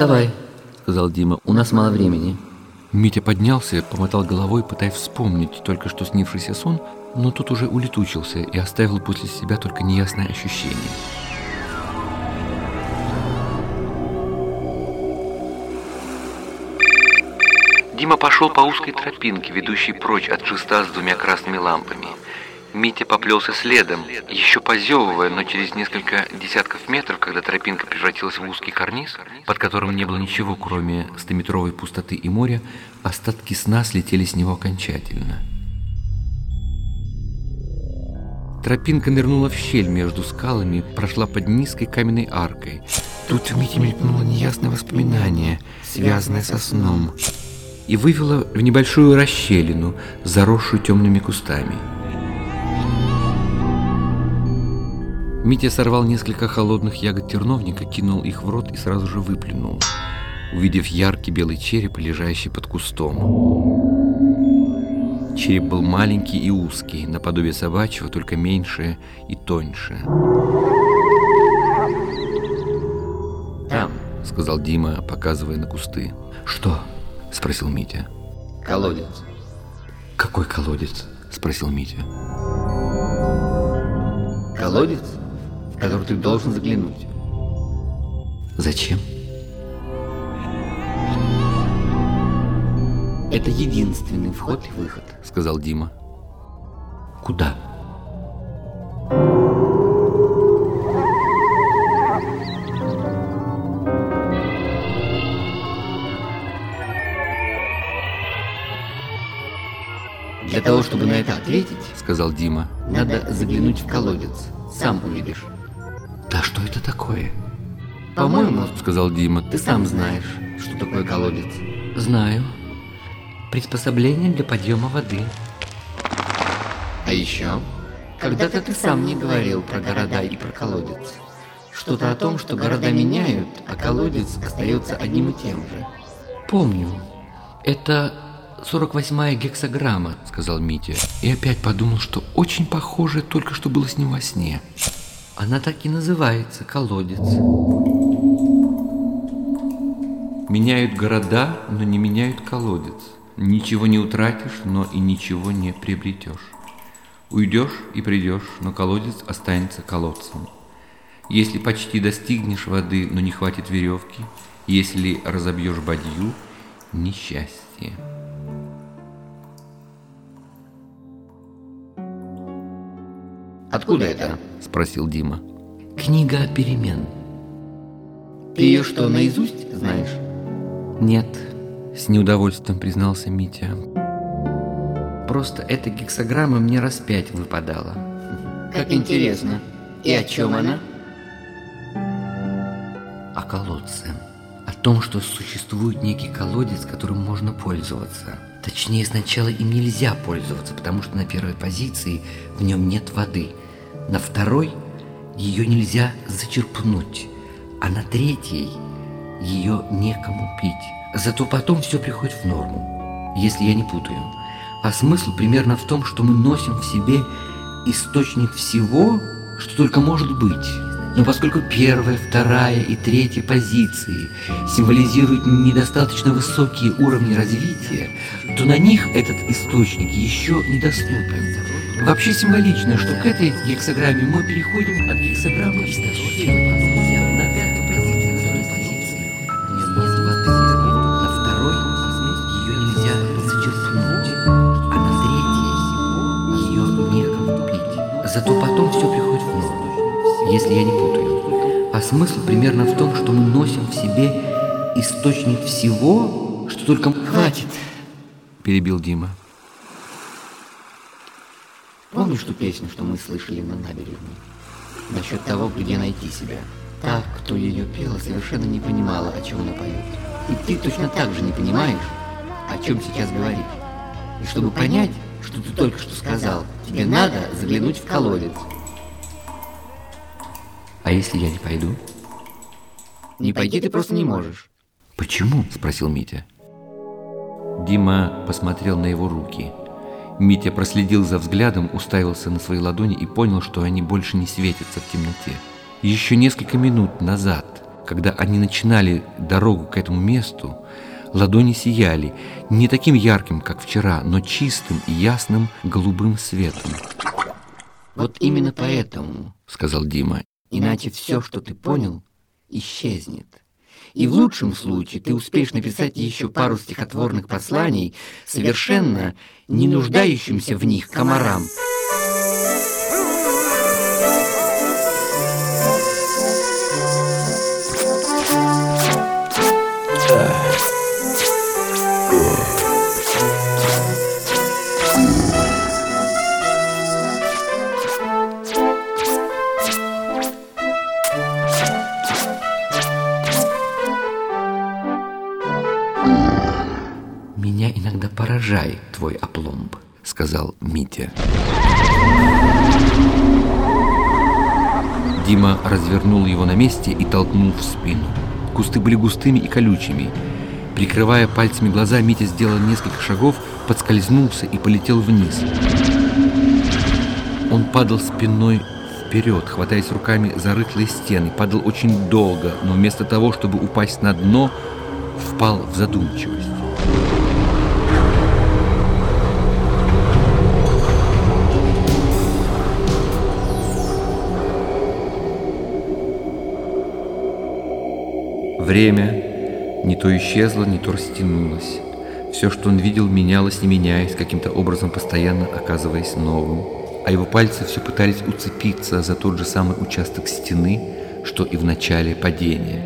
Вставай, сказал Дима, у нас мало времени. Митя поднялся, помотал головой, пытаясь вспомнить только что снившийся сон, но тут уже улетучился и оставил после себя только неясное ощущение. Дима пошел по узкой тропинке, ведущей прочь от шеста с двумя красными лампами. Митя поплелся следом, еще позевывая, но через несколько десятков метров, когда тропинка превратилась в узкий карниз, под которым не было ничего, кроме стометровой пустоты и моря, остатки сна слетели с него окончательно. Тропинка нырнула в щель между скалами, прошла под низкой каменной аркой. Тут в Мите мелькнуло неясное воспоминание, связанное со сном и вывела в небольшую расщелину, заросшую темными кустами. Митя сорвал несколько холодных ягод терновника, кинул их в рот и сразу же выплюнул, увидев яркий белый череп, лежащий под кустом. Череп был маленький и узкий, наподобие собачьего, только меньше и тоньше. «Там», — сказал Дима, показывая на кусты. «Что?» — спросил Митя. «Колодец». «Какой колодец?» — спросил Митя. «Колодец, в который ты должен заглянуть». «Зачем?» «Это единственный вход и выход», — сказал Дима. «Куда?» Для того, чтобы на это ответить, сказал Дима. Надо заглянуть в колодец. Сам увидишь. Что это такое? По-моему, сказал Дима. Ты сам знаешь, что такое колодец. Знаю. Приспособление для подъема воды. А еще, когда-то ты сам не говорил про города и про колодец. Что-то о том, что города меняют, а колодец остается одним и тем же. Помню. Это 48-я гексограмма, сказал Митя. И опять подумал, что очень похоже только что было с ним во сне. Она так и называется, колодец. Меняют города, но не меняют колодец. Ничего не утратишь, но и ничего не приобретешь. Уйдешь и придешь, но колодец останется колодцем. Если почти достигнешь воды, но не хватит веревки, если разобьешь бадью, несчастье. Откуда это? Спросил Дима. Книга перемен. Ты ее что, наизусть знаешь? Нет, с неудовольствием признался Митя. Просто эта гексограмма мне раз пять выпадала. Как интересно. И о чем она? О колодце. О том, что существует некий колодец, которым можно пользоваться. Точнее, сначала им нельзя пользоваться, потому что на первой позиции в нем нет воды. На второй ее нельзя зачерпнуть, а на третьей ее некому пить. Зато потом все приходит в норму, если я не путаю. А смысл примерно в том, что мы носим в себе источник всего, что только может быть. Но поскольку первая, вторая и третья позиции символизируют недостаточно высокие уровни развития, то на них этот источник еще недоступен. Вообще символично, что к этой гексограмме мы переходим от гексограммы истощения. На второй. На второй ее нельзя зачерпнуть, а на третьей ее некому пить. Зато потом все приходит в норму, если я не путаю. А смысл примерно в том, что мы носим в себе источник всего, что только... Хватит! Перебил Дима. Помнишь ту песню, что мы слышали на набережной? Насчет того, где найти себя. Та, кто ее пела, совершенно не понимала, о чем она поет. И ты точно так же не понимаешь, о чем сейчас говоришь. И чтобы понять, что ты только что сказал, тебе надо заглянуть в колодец. А если я не пойду? Не пойти ты просто не можешь. Почему? Спросил Митя. Дима посмотрел на его руки. Митя проследил за взглядом, уставился на свои ладони и понял, что они больше не светятся в темноте. Еще несколько минут назад, когда они начинали дорогу к этому месту, ладони сияли не таким ярким, как вчера, но чистым и ясным голубым светом. «Вот именно поэтому», — сказал Дима, — «иначе все, что ты понял, исчезнет. И в лучшем случае ты успеешь написать еще пару стихотворных посланий, совершенно не нуждающимся в них комарам». Поражает твой опломб», — сказал Митя. Дима развернул его на месте и толкнул в спину. Кусты были густыми и колючими. Прикрывая пальцами глаза, Митя сделал несколько шагов, подскользнулся и полетел вниз. Он падал спиной вперед, хватаясь руками за рыхлые стены, падал очень долго, но вместо того, чтобы упасть на дно, впал в задумчивость. Время не то исчезло, не то растянулось. Все, что он видел, менялось, не меняясь, каким-то образом постоянно оказываясь новым. А его пальцы все пытались уцепиться за тот же самый участок стены, что и в начале падения.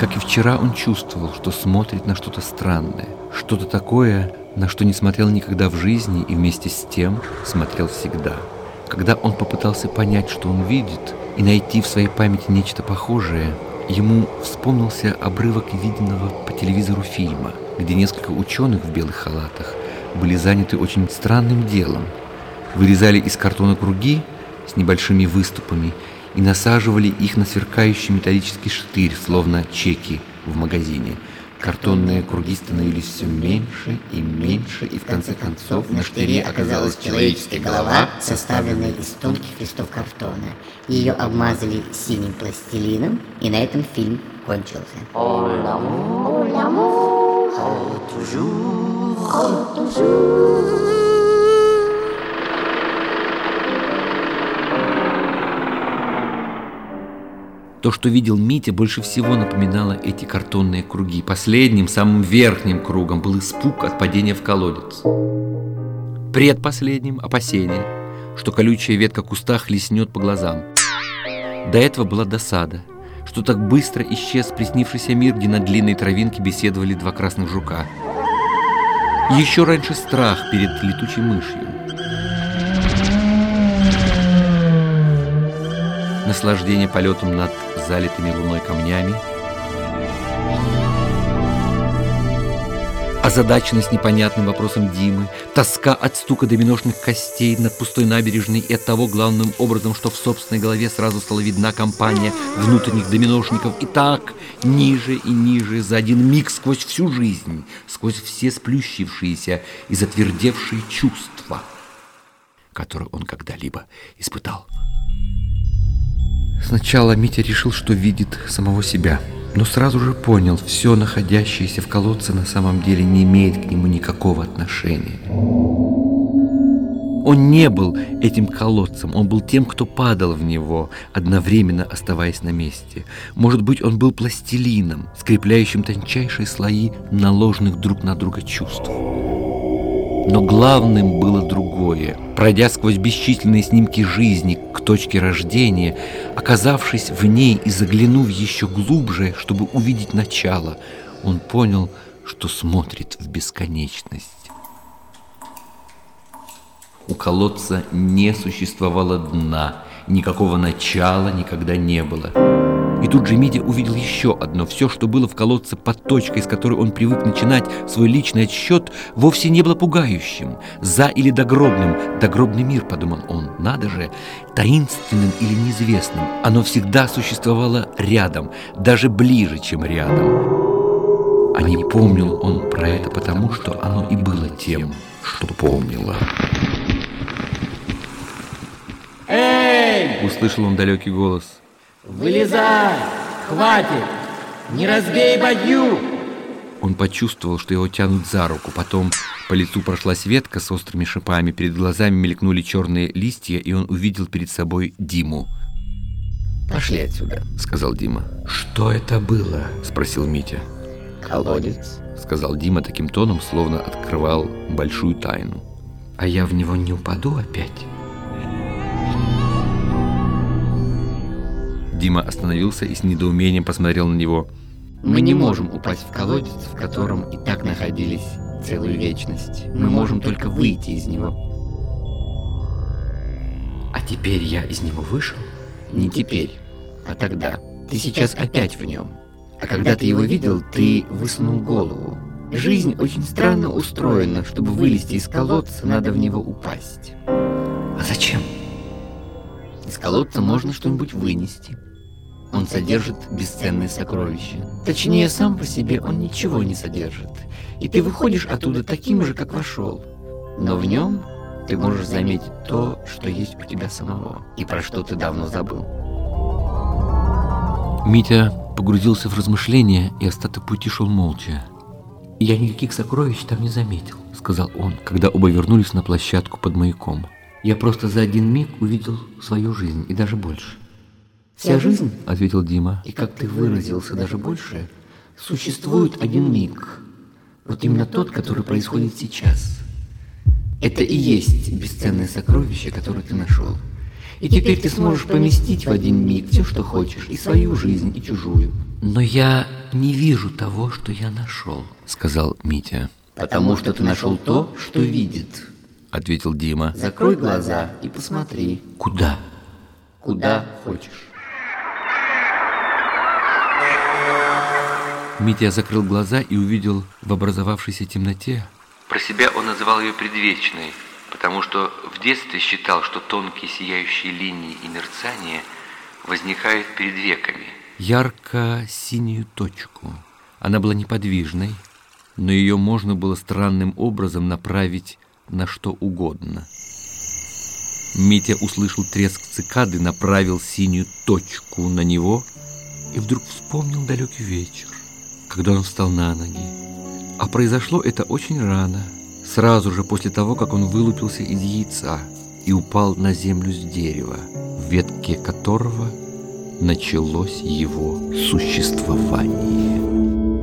Как и вчера, он чувствовал, что смотрит на что-то странное, что-то такое, на что не смотрел никогда в жизни и вместе с тем смотрел всегда. Когда он попытался понять, что он видит, и найти в своей памяти нечто похожее, ему вспомнился обрывок виденного по телевизору фильма, где несколько ученых в белых халатах были заняты очень странным делом. Вырезали из картона круги с небольшими выступами и насаживали их на сверкающий металлический штырь, словно чеки в магазине. Картонные круги становились все меньше и меньше, и в конце концов На штыре оказалась человеческая голова, составленная из тонких листов картона. Ее обмазали синим пластилином, и на этом фильм кончился. То, что видел Митя, больше всего напоминало эти картонные круги. Последним, самым верхним кругом был испуг от падения в колодец. Предпоследним – опасение, что колючая ветка куста хлестнет по глазам. До этого была досада, что так быстро исчез приснившийся мир, где на длинной травинке беседовали два красных жука. Еще раньше страх перед летучей мышью. Наслаждение полетом над залитыми луной камнями, озадаченность непонятным вопросом Димы, тоска от стука доминошных костей над пустой набережной и от того главным образом, что в собственной голове сразу стала видна компания внутренних доминошников и так ниже и ниже за один миг сквозь всю жизнь, сквозь все сплющившиеся и затвердевшие чувства, которые он когда-либо испытал. Сначала Митя решил, что видит самого себя, но сразу же понял, все находящееся в колодце на самом деле не имеет к нему никакого отношения. Он не был этим колодцем, он был тем, кто падал в него, одновременно оставаясь на месте. Может быть, он был пластилином, скрепляющим тончайшие слои наложенных друг на друга чувств. Но главным было другое. Пройдя сквозь бесчисленные снимки жизни к точке рождения, оказавшись в ней и заглянув еще глубже, чтобы увидеть начало, он понял, что смотрит в бесконечность. У колодца не существовало дна, никакого начала никогда не было. И тут же Митя увидел еще одно. Все, что было в колодце под точкой, с которой он привык начинать свой личный отсчет, вовсе не было пугающим. За или догробным. Догробный мир, подумал он. Надо же, таинственным или неизвестным. Оно всегда существовало рядом, даже ближе, чем рядом. А не помнил он про это потому, что оно и было тем, что помнило. Эй! Эй! Услышал он далекий голос. Вылезай! Хватит! Не разбей бадью! Он почувствовал, что его тянут за руку. Потом по лицу прошлась ветка с острыми шипами. Перед глазами мелькнули черные листья, и он увидел перед собой Диму. «Пошли отсюда», — сказал Дима. «Что это было?» — спросил Митя. «Колодец», — сказал Дима таким тоном, словно открывал большую тайну. «А я в него не упаду опять?» Дима остановился и с недоумением посмотрел на него. «Мы не можем упасть в колодец, в котором и так находились целую вечность. Мы можем только выйти из него». «А теперь я из него вышел?» Не теперь, а тогда. Ты сейчас опять в нем. А когда ты его видел, ты высунул голову. Жизнь очень странно устроена. Чтобы вылезти из колодца, надо в него упасть. А зачем? Из колодца можно что-нибудь вынести. Он содержит бесценные сокровища. Точнее, сам по себе он ничего не содержит. И ты выходишь оттуда таким же, как вошел. Но в нем ты можешь заметить то, что есть у тебя самого, и про что ты давно забыл. Митя погрузился в размышления, и остаток пути шел молча. «Я никаких сокровищ там не заметил», — сказал он, когда оба вернулись на площадку под маяком. «Я просто за один миг увидел свою жизнь, и даже больше». «Вся жизнь?» — ответил Дима. «И как ты выразился, даже больше, существует один миг. Вот именно тот, который происходит сейчас». Это и есть бесценное сокровище, которое ты нашел. И теперь ты сможешь поместить в один миг все, что хочешь, и свою жизнь, и чужую. Но я не вижу того, что я нашел, сказал Митя. Потому что ты нашел то, что видит, ответил Дима. Закрой глаза и посмотри. Куда? Куда хочешь. Митя закрыл глаза и увидел в образовавшейся темноте про себя он называл ее предвечной, потому что в детстве считал, что тонкие сияющие линии и мерцания возникают перед веками. Ярко-синюю точку. Она была неподвижной, но ее можно было странным образом направить на что угодно. Митя услышал треск цикады, направил синюю точку на него и вдруг вспомнил далекий вечер, когда он встал на ноги. А произошло это очень рано, сразу же после того, как он вылупился из яйца и упал на землю с дерева, в ветке которого началось его существование.